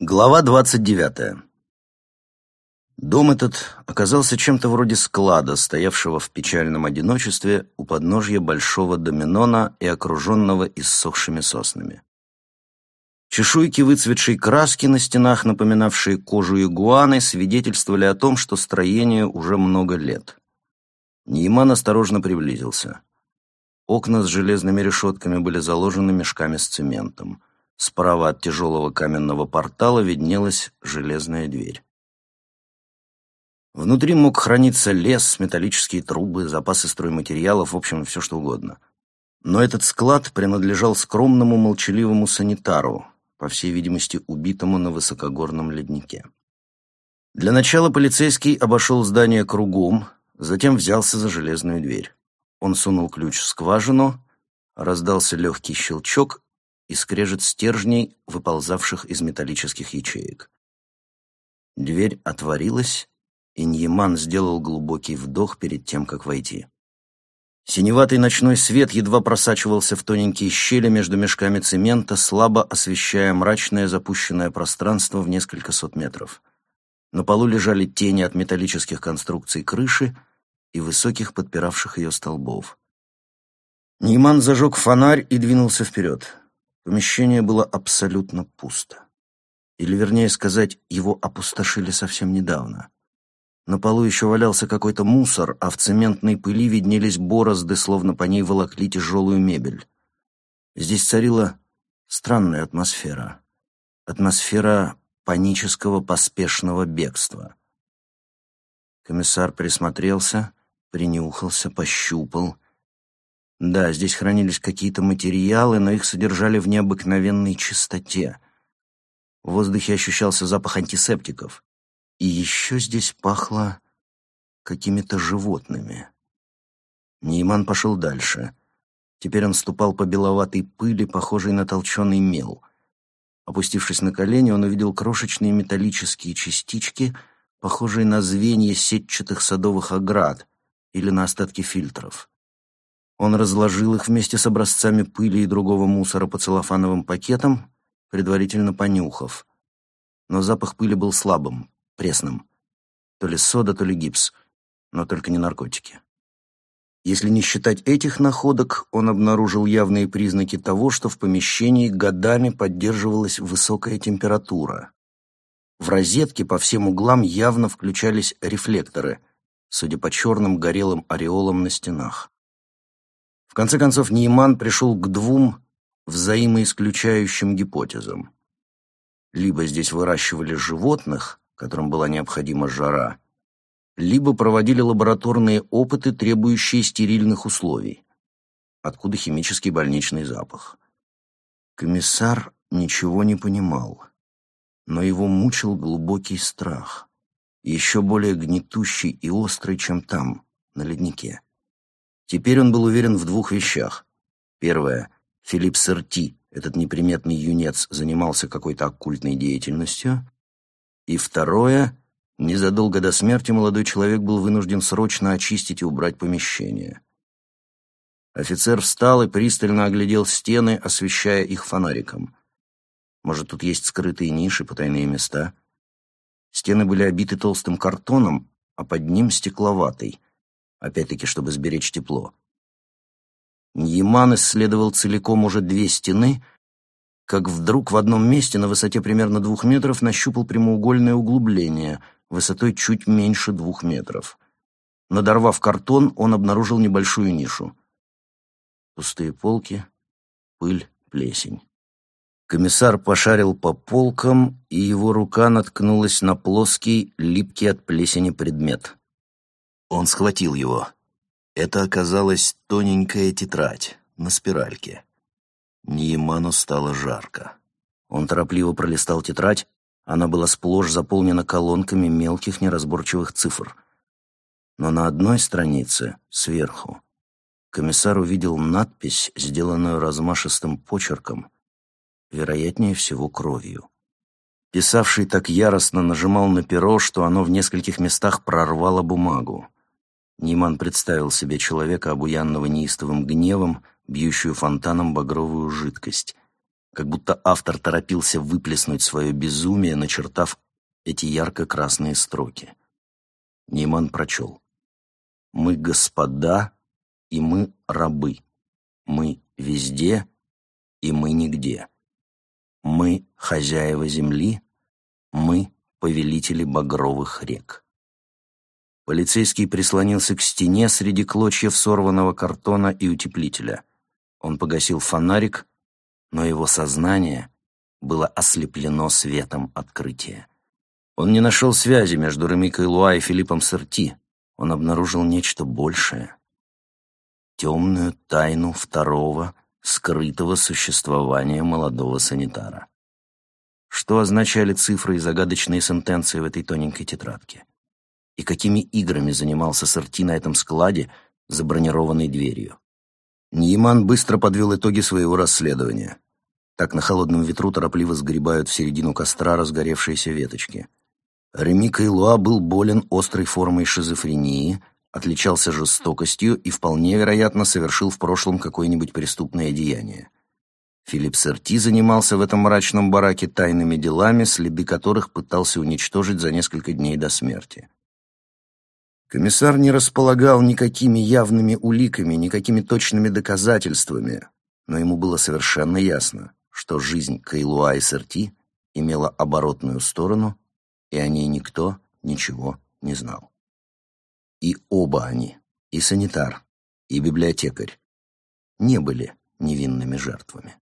Глава двадцать девятая. Дом этот оказался чем-то вроде склада, стоявшего в печальном одиночестве у подножья большого доминона и окруженного иссохшими соснами. Чешуйки выцветшей краски на стенах, напоминавшие кожу игуаны, свидетельствовали о том, что строению уже много лет. Нейман осторожно приблизился. Окна с железными решетками были заложены мешками с цементом. Справа от тяжелого каменного портала виднелась железная дверь. Внутри мог храниться лес, металлические трубы, запасы стройматериалов, в общем, все что угодно. Но этот склад принадлежал скромному молчаливому санитару, по всей видимости, убитому на высокогорном леднике. Для начала полицейский обошел здание кругом, затем взялся за железную дверь. Он сунул ключ в скважину, раздался легкий щелчок, и скрежет стержней, выползавших из металлических ячеек. Дверь отворилась, и Ньяман сделал глубокий вдох перед тем, как войти. Синеватый ночной свет едва просачивался в тоненькие щели между мешками цемента, слабо освещая мрачное запущенное пространство в несколько сот метров. На полу лежали тени от металлических конструкций крыши и высоких подпиравших ее столбов. Нейман зажег фонарь и двинулся вперед. Помещение было абсолютно пусто. Или, вернее сказать, его опустошили совсем недавно. На полу еще валялся какой-то мусор, а в цементной пыли виднелись борозды, словно по ней волокли тяжелую мебель. Здесь царила странная атмосфера. Атмосфера панического поспешного бегства. Комиссар присмотрелся, принюхался, пощупал — да, здесь хранились какие-то материалы, но их содержали в необыкновенной чистоте. В воздухе ощущался запах антисептиков. И еще здесь пахло какими-то животными. Нейман пошел дальше. Теперь он ступал по беловатой пыли, похожей на толченый мел. Опустившись на колени, он увидел крошечные металлические частички, похожие на звенья сетчатых садовых оград или на остатки фильтров. Он разложил их вместе с образцами пыли и другого мусора по целлофановым пакетам, предварительно понюхав. Но запах пыли был слабым, пресным. То ли сода, то ли гипс, но только не наркотики. Если не считать этих находок, он обнаружил явные признаки того, что в помещении годами поддерживалась высокая температура. В розетке по всем углам явно включались рефлекторы, судя по черным горелым ореолам на стенах. Конце концов, Нейман пришел к двум взаимоисключающим гипотезам. Либо здесь выращивали животных, которым была необходима жара, либо проводили лабораторные опыты, требующие стерильных условий. Откуда химический больничный запах? Комиссар ничего не понимал, но его мучил глубокий страх, еще более гнетущий и острый, чем там, на леднике. Теперь он был уверен в двух вещах. Первое. Филипп Серти, этот неприметный юнец, занимался какой-то оккультной деятельностью. И второе. Незадолго до смерти молодой человек был вынужден срочно очистить и убрать помещение. Офицер встал и пристально оглядел стены, освещая их фонариком. Может, тут есть скрытые ниши, потайные места? Стены были обиты толстым картоном, а под ним стекловатой — опять-таки, чтобы сберечь тепло. Ньяман исследовал целиком уже две стены, как вдруг в одном месте на высоте примерно двух метров нащупал прямоугольное углубление высотой чуть меньше двух метров. Надорвав картон, он обнаружил небольшую нишу. Пустые полки, пыль, плесень. Комиссар пошарил по полкам, и его рука наткнулась на плоский, липкий от плесени предмет. Он схватил его. Это оказалась тоненькая тетрадь на спиральке. Ниеману стало жарко. Он торопливо пролистал тетрадь, она была сплошь заполнена колонками мелких неразборчивых цифр. Но на одной странице, сверху, комиссар увидел надпись, сделанную размашистым почерком, вероятнее всего кровью. Писавший так яростно нажимал на перо, что оно в нескольких местах прорвало бумагу. Ниман представил себе человека, обуянного неистовым гневом, бьющую фонтаном багровую жидкость. как будто автор торопился выплеснуть свое безумие, начертав эти ярко-красные строки. Нейман прочел. «Мы господа, и мы рабы. Мы везде, и мы нигде. Мы хозяева земли, мы повелители багровых рек». Полицейский прислонился к стене среди клочьев сорванного картона и утеплителя. Он погасил фонарик, но его сознание было ослеплено светом открытия. Он не нашел связи между Ремикой Луа и Филиппом Серти. Он обнаружил нечто большее. Темную тайну второго, скрытого существования молодого санитара. Что означали цифры и загадочные сентенции в этой тоненькой тетрадке? И какими играми занимался Сорти на этом складе за бронированной дверью? Нейман быстро подвел итоги своего расследования. Так на холодном ветру торопливо сгребают в середину костра разгоревшиеся веточки. Реми Кайлуа был болен острой формой шизофрении, отличался жестокостью и вполне вероятно совершил в прошлом какое-нибудь преступное деяние. Филипп Серти занимался в этом мрачном бараке тайными делами, следы которых пытался уничтожить за несколько дней до смерти. Комиссар не располагал никакими явными уликами, никакими точными доказательствами, но ему было совершенно ясно, что жизнь Кайлуа и Серти имела оборотную сторону и о ней никто ничего не знал. И оба они, и санитар, и библиотекарь, не были невинными жертвами.